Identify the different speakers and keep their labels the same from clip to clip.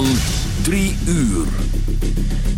Speaker 1: van 3 uur.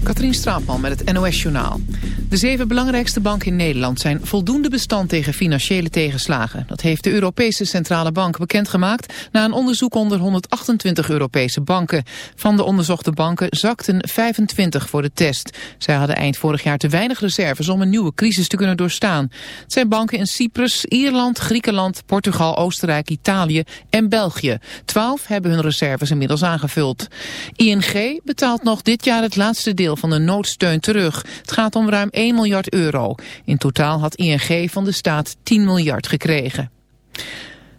Speaker 2: Katrien Straatman met het NOS-journaal. De zeven belangrijkste banken in Nederland zijn voldoende bestand tegen financiële tegenslagen. Dat heeft de Europese Centrale Bank bekendgemaakt na een onderzoek onder 128 Europese banken. Van de onderzochte banken zakten 25 voor de test. Zij hadden eind vorig jaar te weinig reserves om een nieuwe crisis te kunnen doorstaan. Het zijn banken in Cyprus, Ierland, Griekenland, Portugal, Oostenrijk, Italië en België. Twaalf hebben hun reserves inmiddels aangevuld. ING betaalt nog dit jaar het laatste deel van de noodsteun terug. Het gaat om ruim 1 miljard euro. In totaal had ING van de staat 10 miljard gekregen.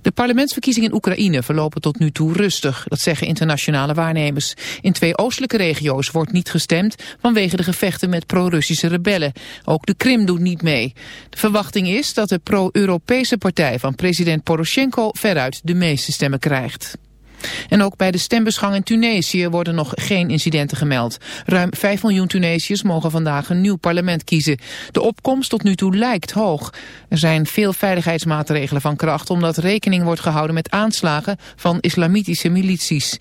Speaker 2: De parlementsverkiezingen in Oekraïne verlopen tot nu toe rustig, dat zeggen internationale waarnemers. In twee oostelijke regio's wordt niet gestemd vanwege de gevechten met pro-Russische rebellen. Ook de Krim doet niet mee. De verwachting is dat de pro-Europese partij van president Poroshenko veruit de meeste stemmen krijgt. En ook bij de stembusgang in Tunesië worden nog geen incidenten gemeld. Ruim 5 miljoen Tunesiërs mogen vandaag een nieuw parlement kiezen. De opkomst tot nu toe lijkt hoog. Er zijn veel veiligheidsmaatregelen van kracht omdat rekening wordt gehouden met aanslagen van islamitische milities.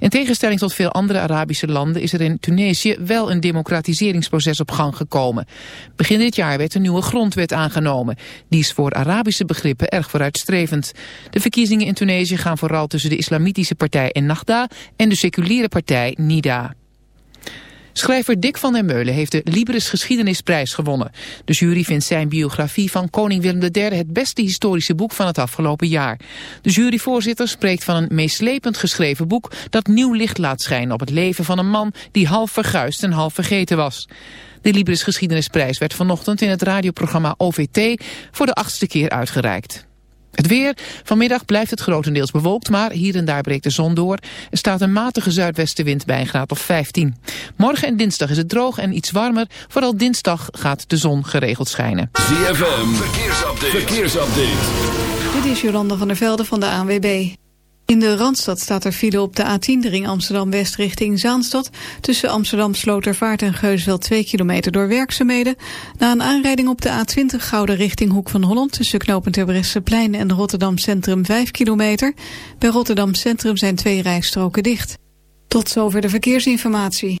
Speaker 2: In tegenstelling tot veel andere Arabische landen is er in Tunesië wel een democratiseringsproces op gang gekomen. Begin dit jaar werd een nieuwe grondwet aangenomen. Die is voor Arabische begrippen erg vooruitstrevend. De verkiezingen in Tunesië gaan vooral tussen de islamitische partij Ennahda en de seculiere partij Nida. Schrijver Dick van der Meulen heeft de Libris Geschiedenisprijs gewonnen. De jury vindt zijn biografie van koning Willem III het beste historische boek van het afgelopen jaar. De juryvoorzitter spreekt van een meeslepend geschreven boek dat nieuw licht laat schijnen op het leven van een man die half verguisd en half vergeten was. De Libris Geschiedenisprijs werd vanochtend in het radioprogramma OVT voor de achtste keer uitgereikt. Het weer. Vanmiddag blijft het grotendeels bewolkt, maar hier en daar breekt de zon door. Er staat een matige zuidwestenwind bij een graad of 15. Morgen en dinsdag is het droog en iets warmer. Vooral dinsdag gaat de zon geregeld schijnen.
Speaker 1: ZFM. Verkeersupdate. Verkeersupdate.
Speaker 3: Dit is Jolanda van der Velde van de ANWB. In de Randstad staat er file op de A10, de ring Amsterdam-West richting Zaanstad. Tussen Amsterdam Slotervaart en Geusveld 2 kilometer door werkzaamheden. Na een aanrijding op de A20 Gouden richting Hoek van Holland... tussen knooppunt Terbrechtseplein en Rotterdam Centrum 5 kilometer. Bij Rotterdam Centrum zijn twee rijstroken dicht. Tot zover de verkeersinformatie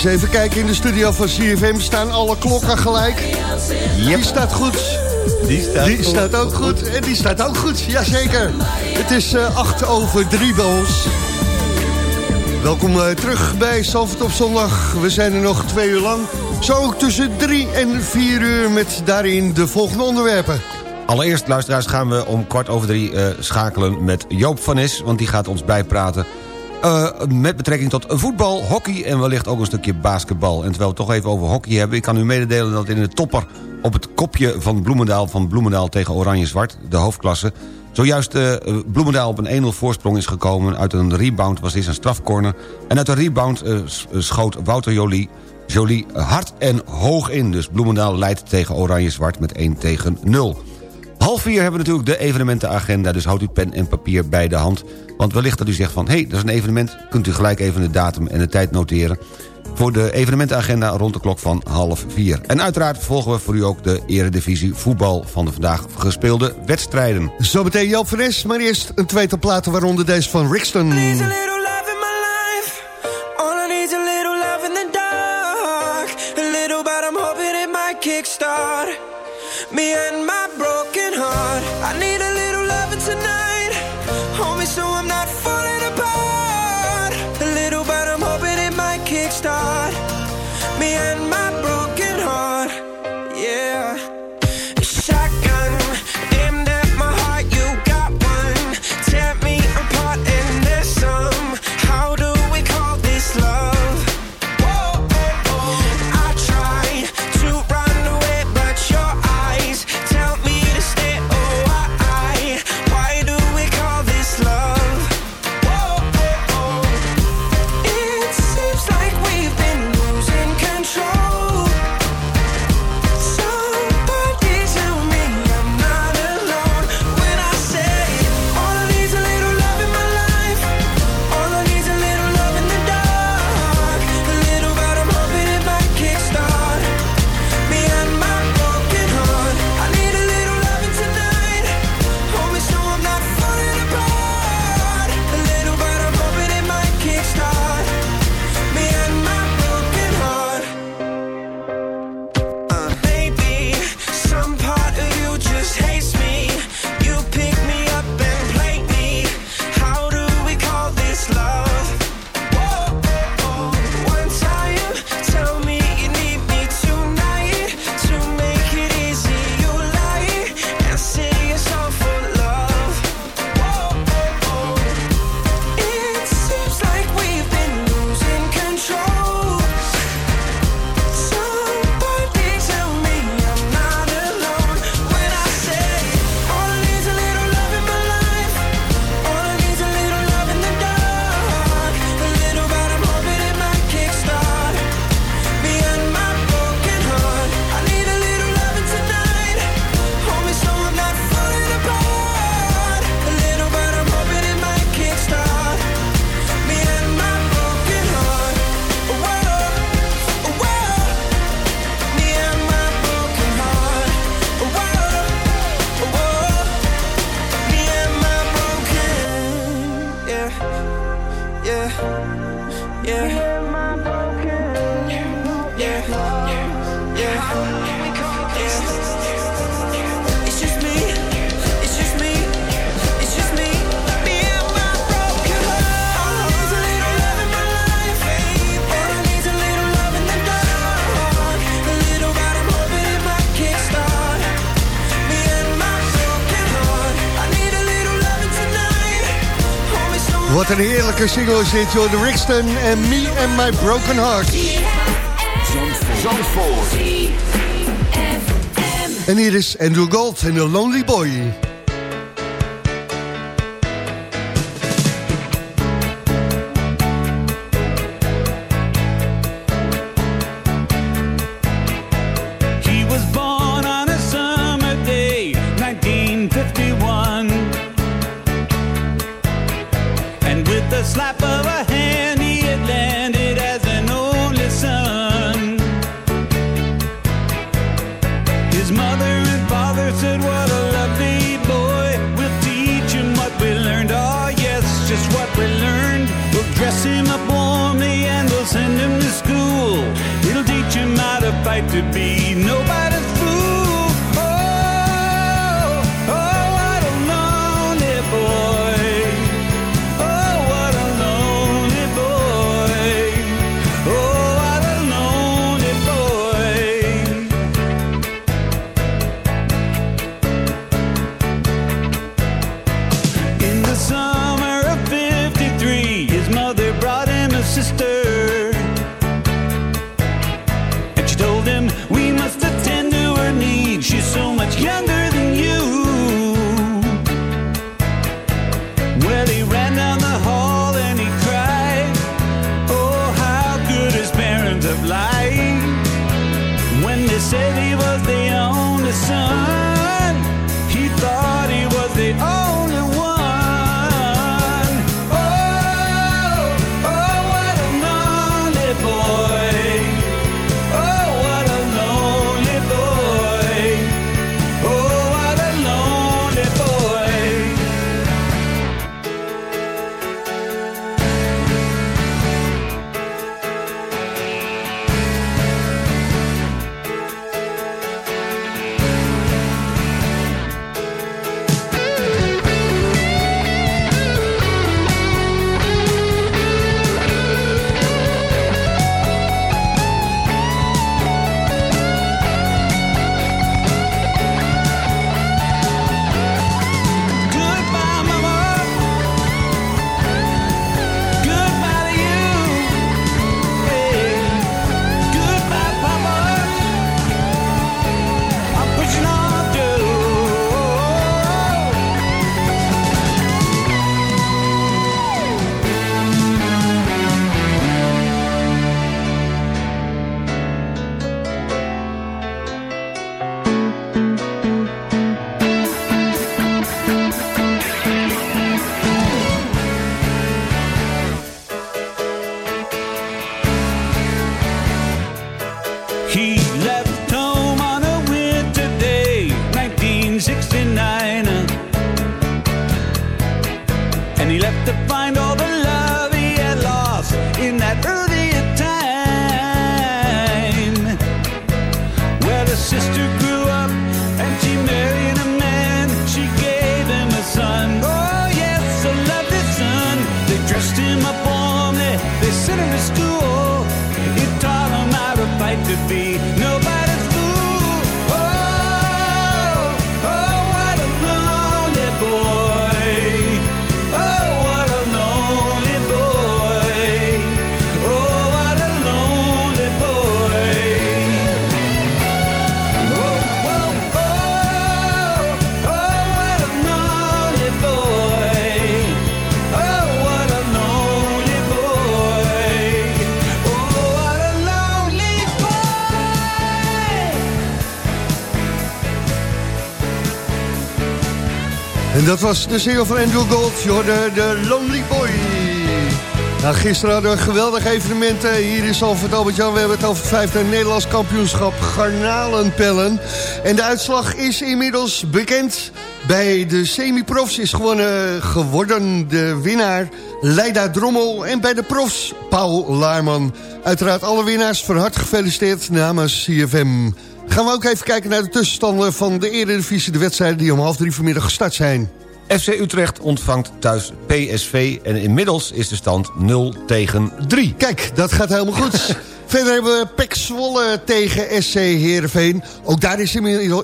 Speaker 4: Eens even kijken in de studio van CFM. Staan alle klokken gelijk? Yep. Die staat goed.
Speaker 5: Die staat,
Speaker 4: die staat ook goed. En die staat ook goed, jazeker. Het is uh, 8 over 3 bij ons. Welkom uh, terug bij Salford op zondag. We zijn er nog twee uur lang. Zo ook tussen 3 en 4 uur met daarin de volgende onderwerpen.
Speaker 5: Allereerst, luisteraars, gaan we om kwart over drie uh, schakelen met Joop van Is... want die gaat ons bijpraten uh, met betrekking tot voetbal, hockey en wellicht ook een stukje basketbal. En terwijl we het toch even over hockey hebben... ik kan u mededelen dat in de topper op het kopje van Bloemendaal... van Bloemendaal tegen Oranje-Zwart, de hoofdklasse... zojuist uh, Bloemendaal op een 1-0 voorsprong is gekomen. Uit een rebound was dit een strafcorner. En uit de rebound uh, schoot Wouter Jolie, Jolie hard en hoog in. Dus Bloemendaal leidt tegen Oranje-Zwart met 1 tegen 0. Half vier hebben we natuurlijk de evenementenagenda... dus houdt u pen en papier bij de hand. Want wellicht dat u zegt van... hé, hey, dat is een evenement, kunt u gelijk even de datum en de tijd noteren... voor de evenementenagenda rond de klok van half vier. En uiteraard volgen we voor u ook de eredivisie voetbal... van de vandaag gespeelde wedstrijden.
Speaker 4: Zometeen Joop van Es, maar eerst een tweetal platen... waaronder deze van Rixton. Kickstart me and Heerlijke single is dit, joh. The Rixton en Me and My Broken Heart.
Speaker 1: Zandvoort.
Speaker 4: En hier is Andrew Gold en The Lonely Boy.
Speaker 6: mother and father said, What a lovely boy. We'll teach him what we learned. Oh, yes, just what we learned. We'll dress him up warmly and we'll send him to school.
Speaker 7: It'll teach him how to fight to be
Speaker 6: noble. Dat was de single van Andrew Gold, je hoorde de Lonely Boy. Nou, gisteren hadden we een geweldig evenement eh, hier in Salford Albert-Jan. We hebben het over het vijfde Nederlands kampioenschap garnalenpellen. En de uitslag is inmiddels bekend. Bij de semi-profs is gewonnen, geworden de winnaar Leida Drommel. En bij de profs Paul Laarman. Uiteraard alle winnaars van harte gefeliciteerd namens CFM. Gaan we ook even kijken naar de tussenstanden van de Eredivisie. De wedstrijden die om half drie vanmiddag gestart zijn.
Speaker 5: FC Utrecht ontvangt thuis PSV en inmiddels is de stand 0 tegen 3.
Speaker 6: Kijk, dat gaat helemaal goed. Verder hebben we Pek Zwolle tegen SC Heerenveen. Ook daar is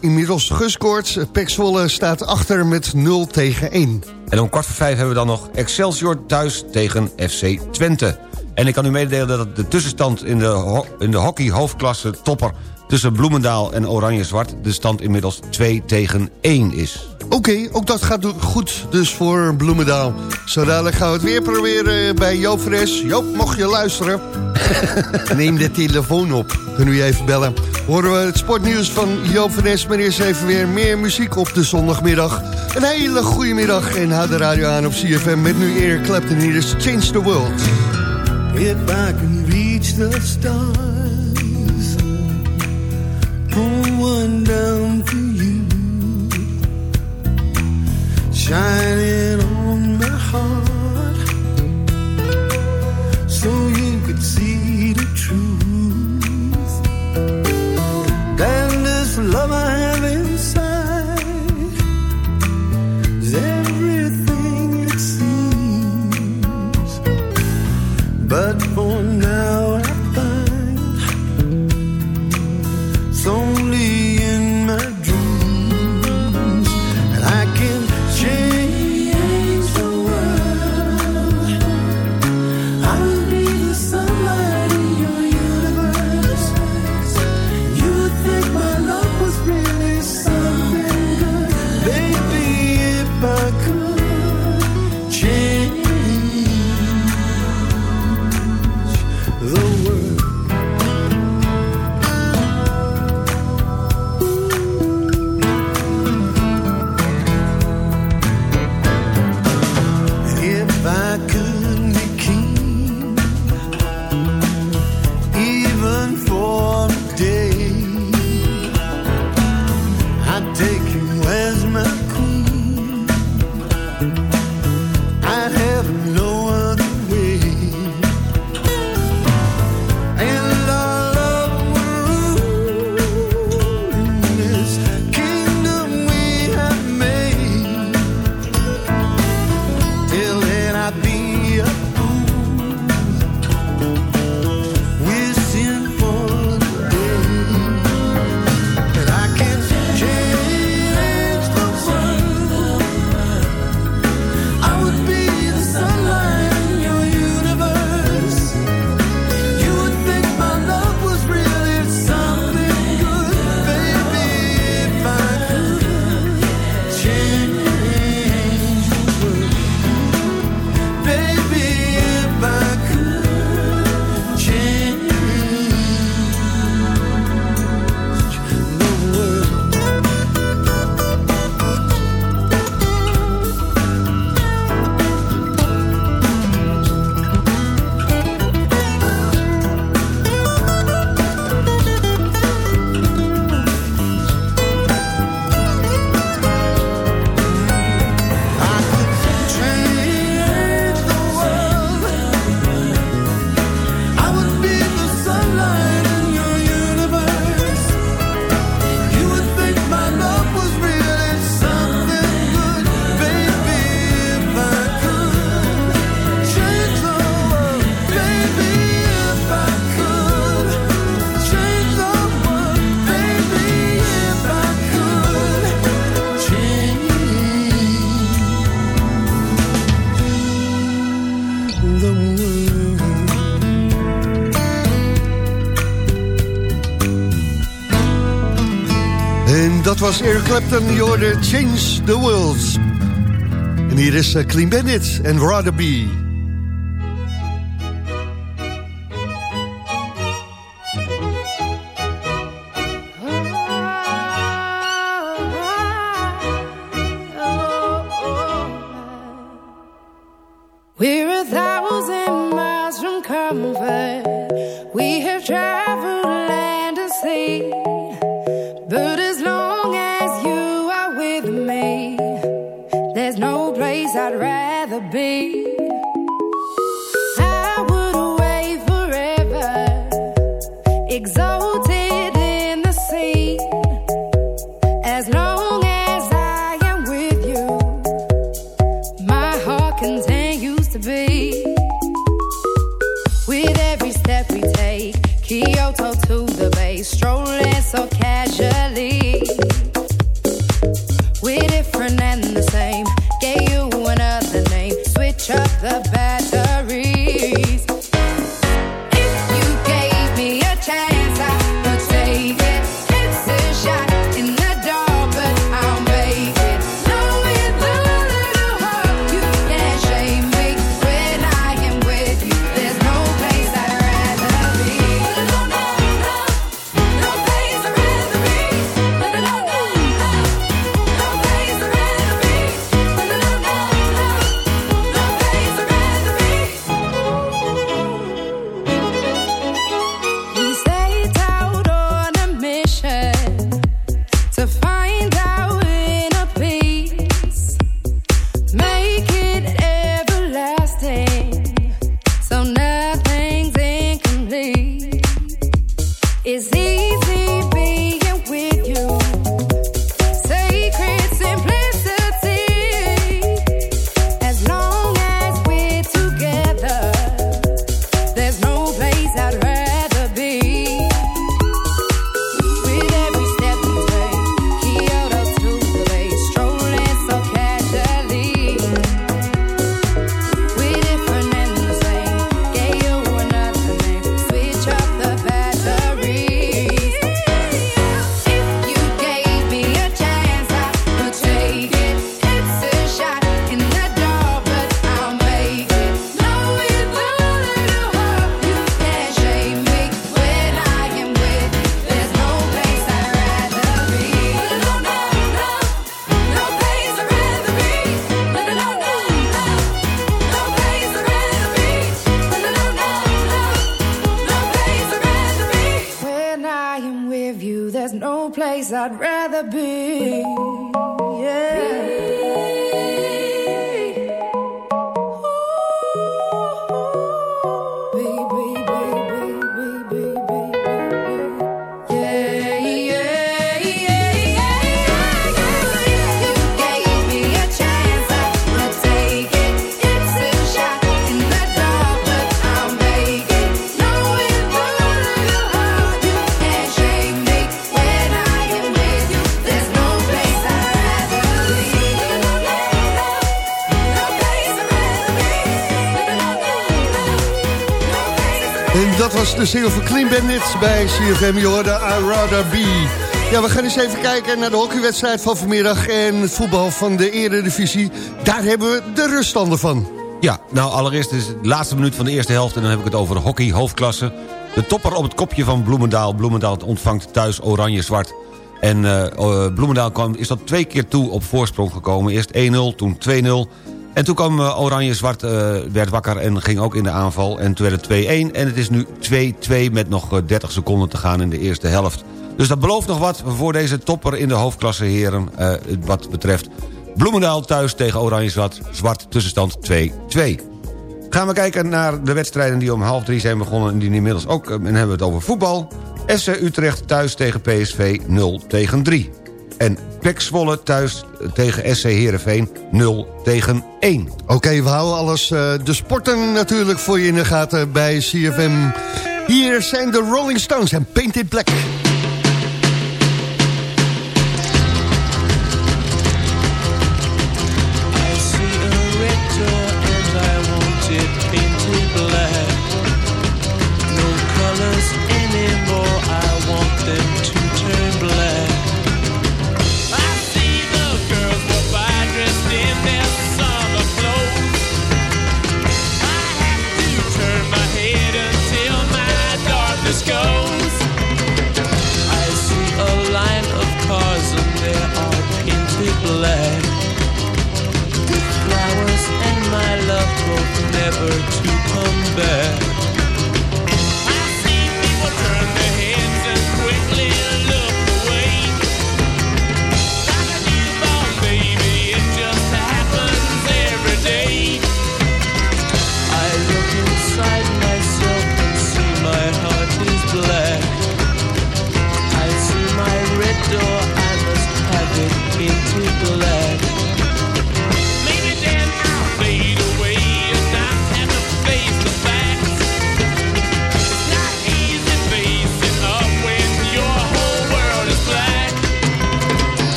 Speaker 6: inmiddels- gescoord. Pek Zwolle staat achter met 0 tegen 1.
Speaker 5: En om kwart voor vijf hebben we dan nog Excelsior thuis tegen FC Twente. En ik kan u mededelen dat de tussenstand in de, in de hockey hoofdklasse topper... tussen Bloemendaal en Oranje-Zwart de stand inmiddels 2 tegen 1 is.
Speaker 6: Oké, ook dat gaat goed dus voor Bloemendaal. Zo dadelijk gaan we het weer proberen bij Joop Fres. Joop, mocht je luisteren? Neem de telefoon op. Kunnen we je even bellen. Horen we het sportnieuws van Joop Fres. Maar eerst even weer meer muziek op de zondagmiddag. Een hele goede middag en houd de radio aan op CFM. Met nu Eric Clapton hier is Change the World.
Speaker 8: If I can reach the stars, One down to you, shining on my heart, so you could see the truth. And this love I have inside is everything it seems, but. was Eric Clapton, je hoorde Change the World. En hier is eh, Clean Bandit en Rather Be.
Speaker 9: Was de van Clean Bandit bij CFM. Je hoorde I Rather Be. Ja, we gaan eens even kijken naar de hockeywedstrijd van vanmiddag... en voetbal van de Eredivisie. Daar hebben we de ruststanden van.
Speaker 5: Ja, nou allereerst is het de laatste minuut van de eerste helft... en dan heb ik het over hockey, hoofdklasse. De topper op het kopje van Bloemendaal. Bloemendaal ontvangt thuis oranje-zwart. En eh, eh, Bloemendaal kwam, is tot twee keer toe op voorsprong gekomen. Eerst 1-0, toen 2-0... En toen kwam eh, Oranje-Zwart, eh, werd wakker en ging ook in de aanval. En toen werd het 2-1 en het is nu 2-2 met nog eh, 30 seconden te gaan in de eerste helft. Dus dat belooft nog wat voor deze topper in de hoofdklasse heren... eh, wat betreft Bloemendaal thuis tegen Oranje-Zwart. Zwart tussenstand 2-2. Gaan we kijken naar de wedstrijden die om half drie zijn begonnen... en die inmiddels ook, en hebben we het over voetbal. SC Utrecht thuis tegen PSV 0 tegen 3. En PEC Zwolle thuis tegen SC Heerenveen 0 tegen 1.
Speaker 9: Oké, we houden alles, eh, de sporten natuurlijk voor je in de gaten bij CFM. Hier zijn de Rolling Stones en Painted Black.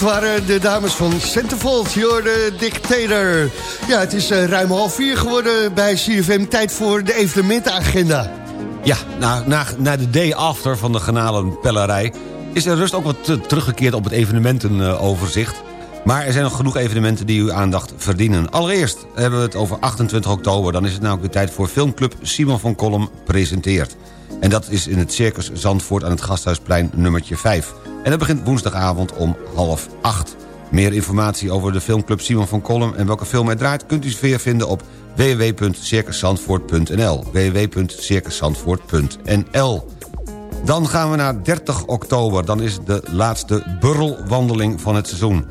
Speaker 10: Dat waren de dames van Centerfold, de Dictator. Ja, het is eh, ruim half vier geworden bij CFM. Tijd voor de evenementenagenda.
Speaker 5: Ja, na, na, na de day after van de Pellerij is er rust ook wat te- teruggekeerd op het evenementenoverzicht. Maar er zijn nog genoeg evenementen die uw aandacht verdienen. Allereerst hebben we het over 28 oktober. Dan is het namelijk de tijd voor filmclub Simon van Kolm presenteert. En dat is in het Circus Zandvoort aan het Gasthuisplein nummertje 5. En dat begint woensdagavond om half acht. Meer informatie over de filmclub Simon van Kolm en welke film er draait... kunt u weer vinden op www.circuszandvoort.nl www.circuszandvoort.nl Dan gaan we naar 30 oktober. Dan is de laatste burrelwandeling van het seizoen.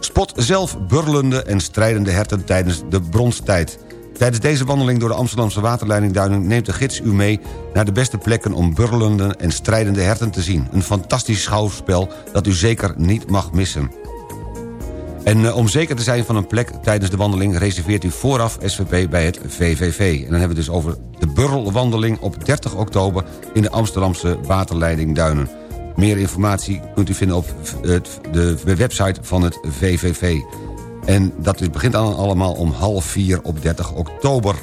Speaker 5: Spot zelf burlende en strijdende herten tijdens de bronstijd. Tijdens deze wandeling door de Amsterdamse waterleidingduinen... neemt de gids u mee naar de beste plekken om burlende en strijdende herten te zien. Een fantastisch schouwspel dat u zeker niet mag missen. En eh, om zeker te zijn van een plek tijdens de wandeling... reserveert u vooraf SVP bij het VVV. En dan hebben we dus over de burrelwandeling op 30 oktober... in de Amsterdamse waterleiding Duinen. Meer informatie kunt u vinden op het- de website van het VVV. En dat begint allemaal om half vier op 30 oktober.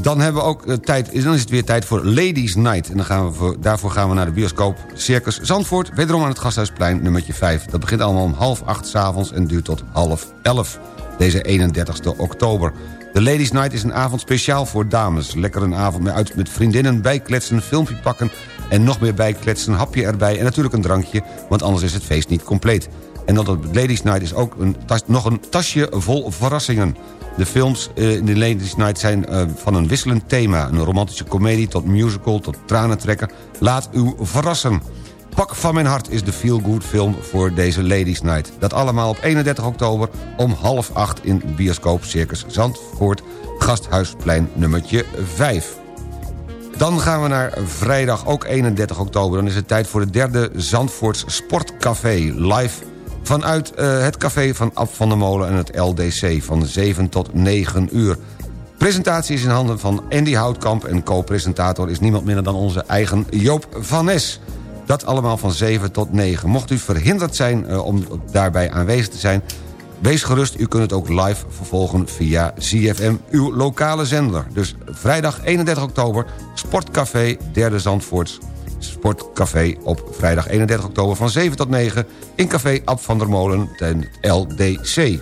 Speaker 5: Dan hebben we ook eh, tijd, dan is het weer tijd voor Ladies Night. En dan gaan we voor, daarvoor gaan we naar de bioscoop Circus Zandvoort... wederom aan het Gasthuisplein nummertje 5. Dat begint allemaal om half acht s'avonds en duurt tot half elf. Deze 31 oktober. De Ladies Night is een avond speciaal voor dames. Lekker een avond met, uit met vriendinnen, bijkletsen, filmpje pakken... en nog meer bijkletsen, hapje erbij en natuurlijk een drankje... want anders is het feest niet compleet. En dat op Ladies Night is ook een tas- nog een tasje vol verrassingen. De films eh, in de Ladies Night zijn eh, van een wisselend thema. Een romantische komedie tot musical tot tranentrekker. Laat u verrassen. Pak van mijn hart is de feel-good film voor deze Ladies Night. Dat allemaal op 31 oktober om half acht in bioscoop Circus Zandvoort... Gasthuisplein nummertje 5. Dan gaan we naar vrijdag, ook 31 oktober. Dan is het tijd voor de derde Zandvoorts Sportcafé. Live vanuit eh, het café van Ab van der Molen en het LDC... van 7 tot 9 uur. Presentatie is in handen van Andy Houtkamp... en co-presentator is niemand minder dan onze eigen Joop van Nes. Dat allemaal van 7 tot 9. Mocht u verhinderd zijn eh, om daarbij aanwezig te zijn... Wees gerust, u kunt het ook live vervolgen via ZFM, uw lokale zender. Dus vrijdag 31 oktober, Sportcafé Derde Zandvoorts. Sportcafé op vrijdag 31 oktober van 7 tot 9... in café Ab van der Molen ten LDC.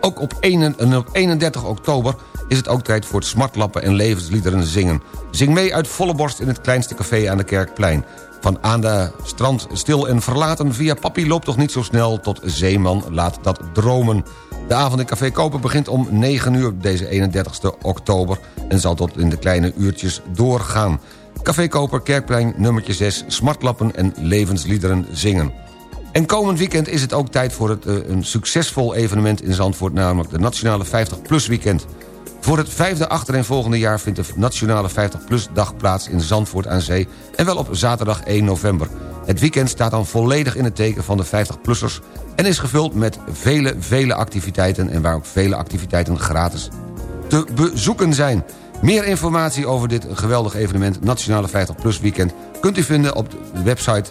Speaker 5: Ook op, 1 en op 31 oktober is het ook tijd voor het smartlappen en levensliederen zingen. Zing mee uit volle borst in het kleinste café aan de Kerkplein. Van aan de strand stil en verlaten via Papi loopt toch niet zo snel... tot Zeeman laat dat dromen. De avond in Café Koper begint om 9 uur deze 31 oktober... en zal tot in de kleine uurtjes doorgaan. Café Koper, Kerkplein, nummertje 6, smartlappen en levensliederen zingen. En komend weekend is het ook tijd voor het, eh, een succesvol evenement in Zandvoort... namelijk de Nationale 50PLUS Weekend. Voor het vijfde achtereenvolgende jaar vindt de Nationale 50PLUS-dag plaats in Zandvoort aan Zee... en wel op zaterdag 1 november. Het weekend staat dan volledig in het teken van de 50-plussers... en is gevuld met vele, vele activiteiten... en waar ook vele activiteiten gratis te bezoeken zijn. Meer informatie over dit geweldige evenement Nationale 50PLUS Weekend... kunt u vinden op de website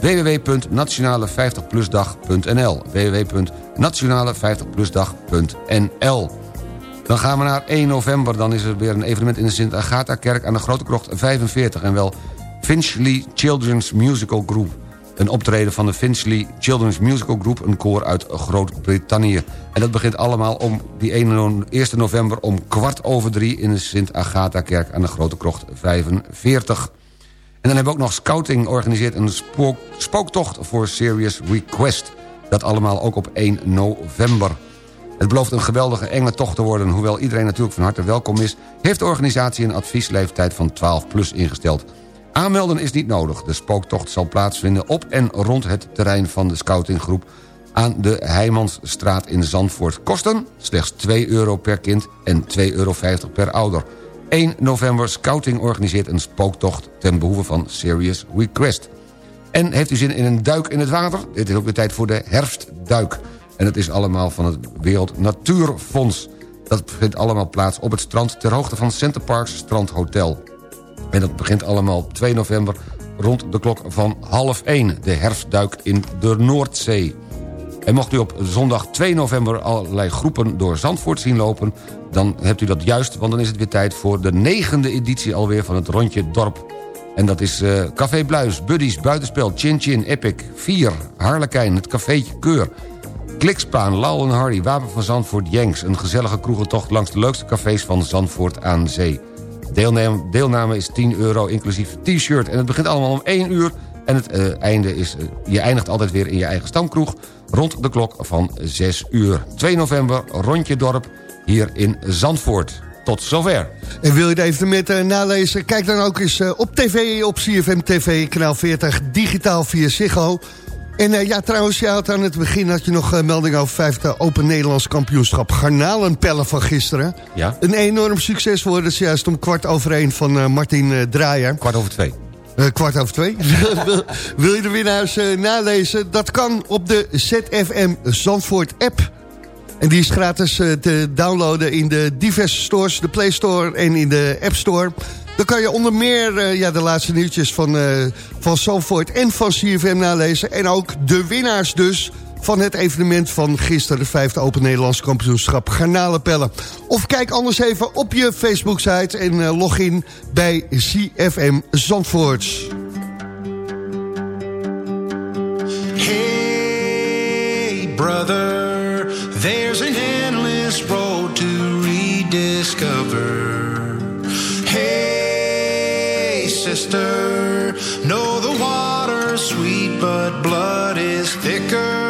Speaker 5: www.nationale50plusdag.nl www.nationale50plusdag.nl Dan gaan we naar 1 november. Dan is er weer een evenement in de Sint-Agatha-kerk aan de Grote Krocht 45. En wel Finchley Children's Musical Group. Een optreden van de Finchley Children's Musical Group... een koor uit Groot-Brittannië. En dat begint allemaal om die 1 november... om kwart over drie in de Sint-Agatha-kerk aan de Grote Krocht 45. En dan hebben we ook nog Scouting organiseert een spook, spooktocht voor Serious Request. Dat allemaal ook op 1 november. Het belooft een geweldige enge tocht te worden. Hoewel iedereen natuurlijk van harte welkom is... heeft de organisatie een adviesleeftijd van 12 plus ingesteld. Aanmelden is niet nodig. De spooktocht zal plaatsvinden op en rond het terrein van de scoutinggroep... aan de Heijmansstraat in Zandvoort. Kosten slechts 2 euro per kind en 2,50 euro per ouder. 1 november Scouting organiseert een spooktocht... ten behoeve van Serious Request. En heeft u zin in een duik in het water? Dit is ook de tijd voor de herfstduik. En het is allemaal van het Wereld Natuurfonds. Dat vindt allemaal plaats op het strand... ter hoogte van Center Parks Strand Hotel. En dat begint allemaal op 2 november rond de klok van half 1. De herfstduik in de Noordzee. En mocht u op zondag 2 november allerlei groepen door Zandvoort zien lopen... dan hebt u dat juist, want dan is het weer tijd voor de negende editie alweer van het Rondje Dorp. En dat is eh, Café Bluis, Buddies, Buitenspel, Chin Chin, Epic, 4, Harlekijn, het Cafeetje Keur... Klikspaan, Lau en Hardy, Wapen van Zandvoort, Jenks... een gezellige kroegentocht langs de leukste cafés van Zandvoort aan zee. Deelname, deelname is 10 euro inclusief t-shirt en het begint allemaal om 1 uur... en het eh, einde is, eh, je eindigt altijd weer in je eigen stamkroeg... rond de klok van 6 uur. 2 november, Rondje Dorp, hier in Zandvoort. Tot zover.
Speaker 10: En wil je het evenement eh, nalezen? Kijk dan ook eens op tv, op CFM TV, kanaal 40, digitaal via Ziggo. En eh, ja, trouwens, je had aan het begin had je nog eh, melding over vijfde Open Nederlands kampioenschap garnalenpellen van gisteren.
Speaker 5: Ja?
Speaker 10: Een enorm succes worden, dat is juist om kwart over één van eh, Martin eh, Draaier.
Speaker 5: Kwart over twee.
Speaker 10: Eh, kwart over twee. wil, je de winnaars eh, nalezen? Dat kan op de ZFM Zandvoort app. En die is gratis eh, te downloaden in de diverse stores, de Play Store en in de App Store. Dan kan je onder meer eh, ja, de laatste nieuwtjes van, eh van Zandvoort en van CFM nalezen. En ook de winnaars dus van het evenement van gisteren... de vijfde Open Nederlands kampioenschap Garnalenpellen. Of kijk anders even op je Facebook-site en eh, log in bij CFM Zandvoort.
Speaker 8: Hey, brother, there's an endless road to rediscover. Sister, know the water's sweet, but blood is thicker.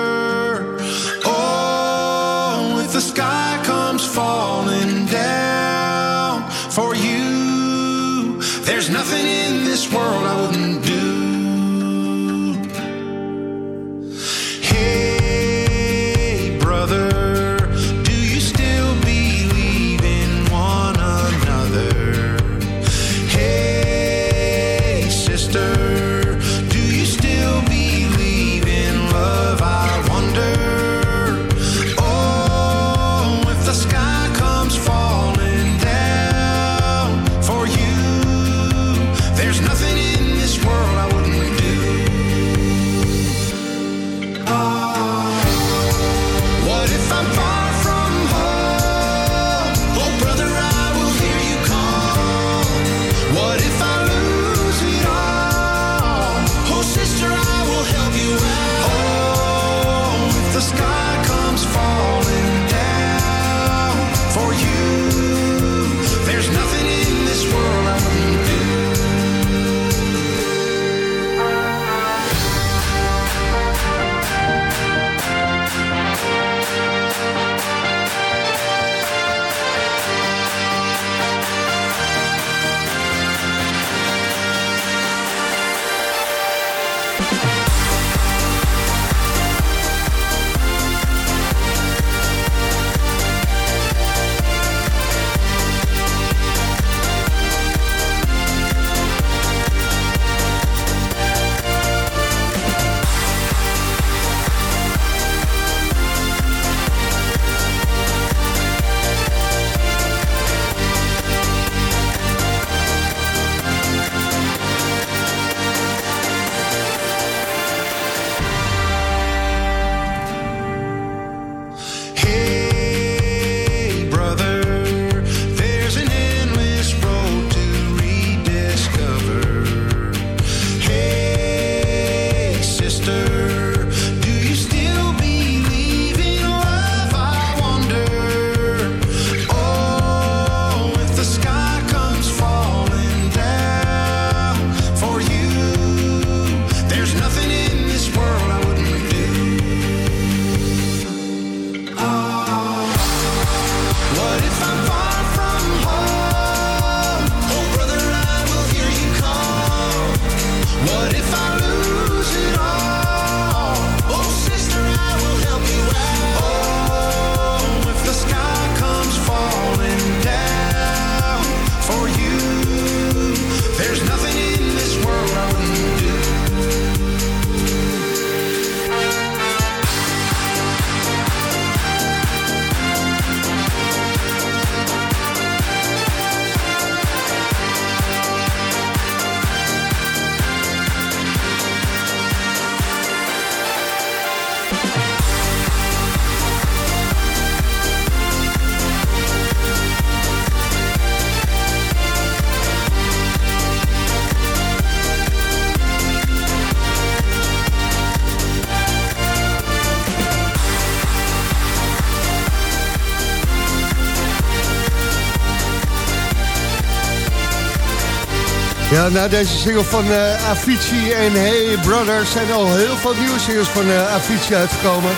Speaker 10: Ja, na deze single van eh, Avicii en Hey Brothers... zijn al heel veel nieuwe singles van eh, Avicii uitgekomen.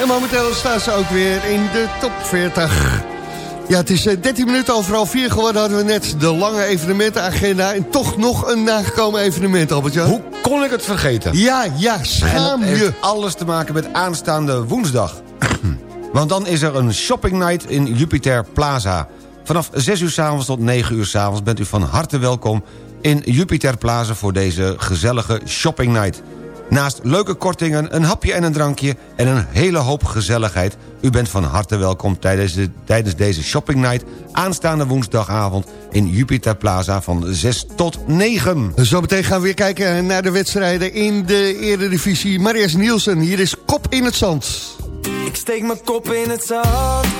Speaker 10: En momenteel staan ze ook weer in de top 40. Ja, het is eh, 13 minuten overal 4 geworden. Hadden we net de lange evenementenagenda... en toch nog een nagekomen evenement, Albert-Jan.
Speaker 5: Hoe kon ik het vergeten?
Speaker 10: Ja, ja, schaam je.
Speaker 5: heeft alles te maken met aanstaande woensdag. Want dan is er een shopping night in Jupiter Plaza. Vanaf 6 uur s'avonds tot 9 uur s'avonds bent u van harte welkom... in Jupiter Plaza voor deze gezellige shopping night. Naast leuke kortingen, een hapje en een drankje... en een hele hoop gezelligheid... u bent van harte welkom tijdens, de, tijdens deze shopping night... aanstaande woensdagavond in Jupiter Plaza van 6 tot 9.
Speaker 10: Zometeen gaan we weer kijken naar de wedstrijden in de Eredivisie. Maar eerst Nielsen, hier is Kop in het Zand.
Speaker 4: Ik steek mijn kop in het zand.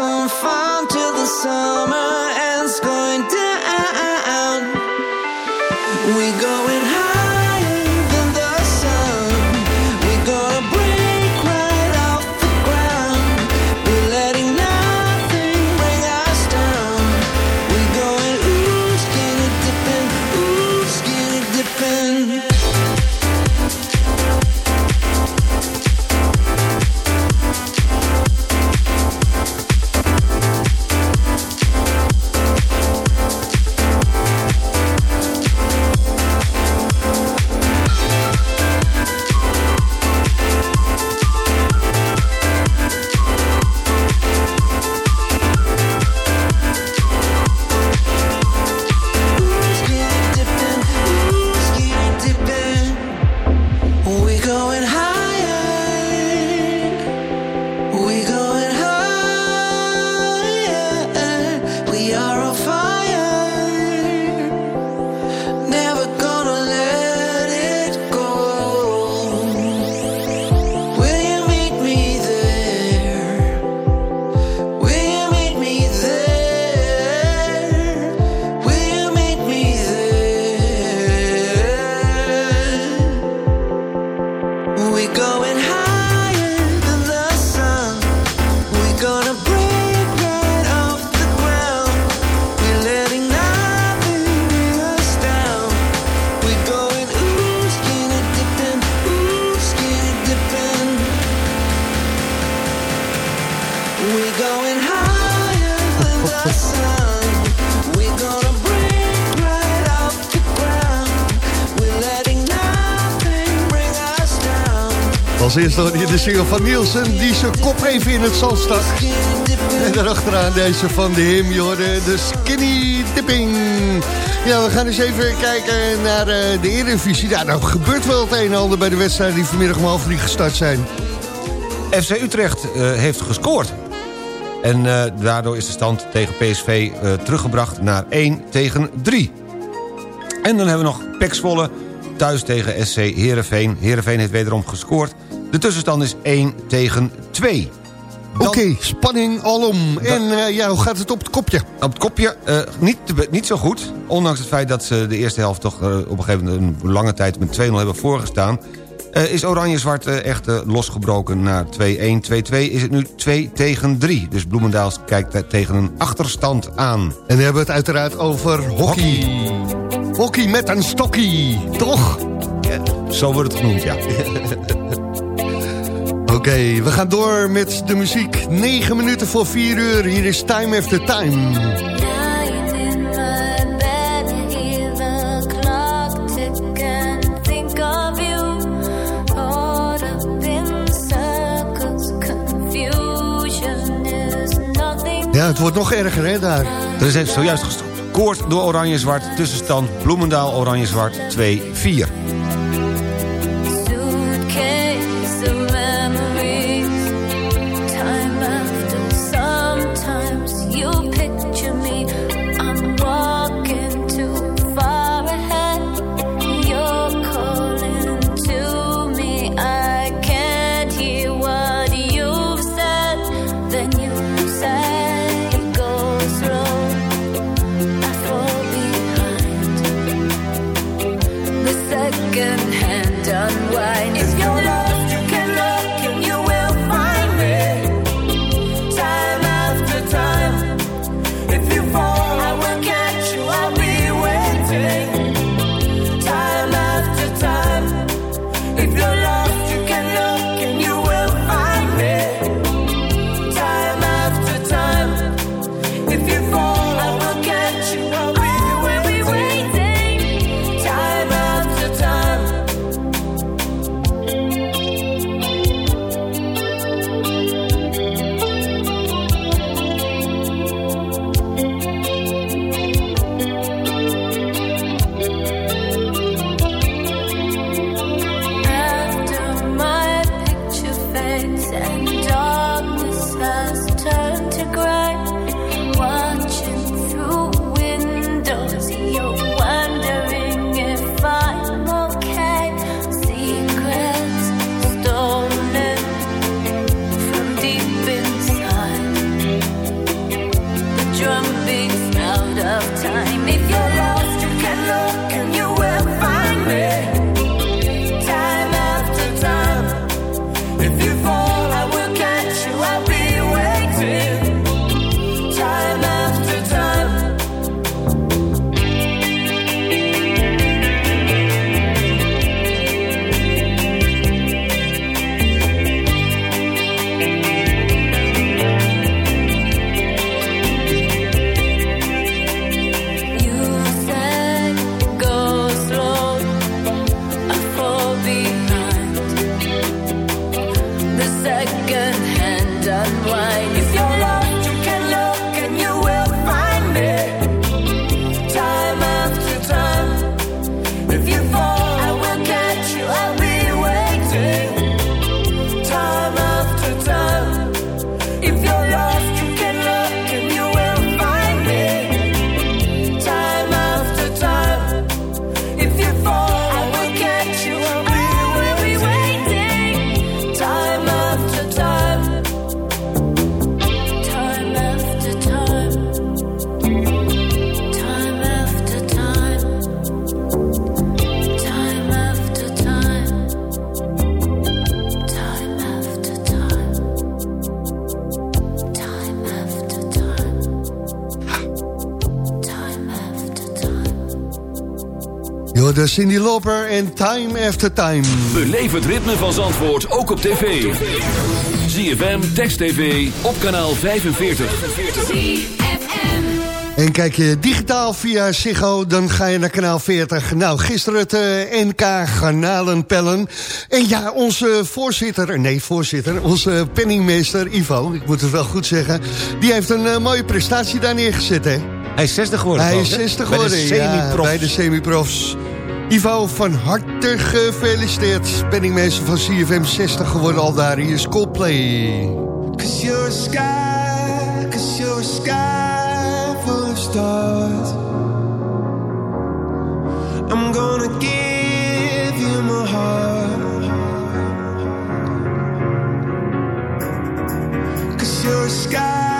Speaker 4: on fire till the summer
Speaker 10: Als eerste hoorde je de single van Nielsen die zijn kop even in het zand stak. En daarachteraan deze van de him, de skinny dipping. Ja, we gaan eens even kijken naar eh, de Eredivisie. Ja, nou gebeurt wel het een en ander bij de wedstrijden die vanmiddag om half drie gestart zijn.
Speaker 5: FC Utrecht eh, heeft gescoord. En eh, daardoor is de stand tegen PSV teruggebracht naar 1 tegen 3. En dan hebben we nog Pek Zwolle thuis tegen SC Heerenveen. Heerenveen heeft wederom gescoord. De tussenstand is 1 tegen 2.
Speaker 10: Oké, spanning alom. En eh, ja, hoe gaat het op het kopje?
Speaker 5: Op het kopje eh, niet, niet zo goed. Ondanks het feit dat ze de eerste helft toch eh, op een gegeven moment... een lange tijd met 2-0 hebben voorgestaan... is Oranje-Zwart echt losgebroken naar 2-1. 2-2 is het nu 2 tegen 3. Dus Bloemendaal kijkt tegen een achterstand aan.
Speaker 10: En we hebben het uiteraard over hockey. Hockey, met een stokkie, toch?
Speaker 5: Zo wordt het genoemd, ja.
Speaker 10: Oké, we gaan door met de muziek. 9 minuten voor 4 uur. Hier is Time After Time. Ja, het wordt nog erger, hè, daar.
Speaker 5: Er is even zojuist gescoord door Oranje-Zwart. Tussenstand Bloemendaal Oranje-Zwart 2-4.
Speaker 11: Then you
Speaker 10: Cindy Lauper en Time After Time.
Speaker 1: Beleef het ritme van Zandvoort ook op tv. ZFM, Text TV, op kanaal 45.
Speaker 10: En kijk je digitaal via Ziggo, dan ga je naar kanaal 40. Nou, gisteren het eh, NK garnalenpellen. En ja, onze voorzitter, nee voorzitter, onze penningmeester Ivo, ik moet het wel goed zeggen... die heeft een eh, mooie prestatie daar neergezet, hè?
Speaker 5: Hij is 60 geworden.
Speaker 10: Hij is
Speaker 5: geloof ik, hè?
Speaker 10: 60
Speaker 5: Bij de
Speaker 10: geworden, ja,
Speaker 5: semi-profs.
Speaker 10: bij de semi-profs. Ivo, van harte gefeliciteerd. Penningmeester van CFM 60 geworden al daar. Hier is Coldplay.
Speaker 4: Cause you're a sky, cause you're a sky full of stars. I'm gonna give you my heart. Cause you're a sky,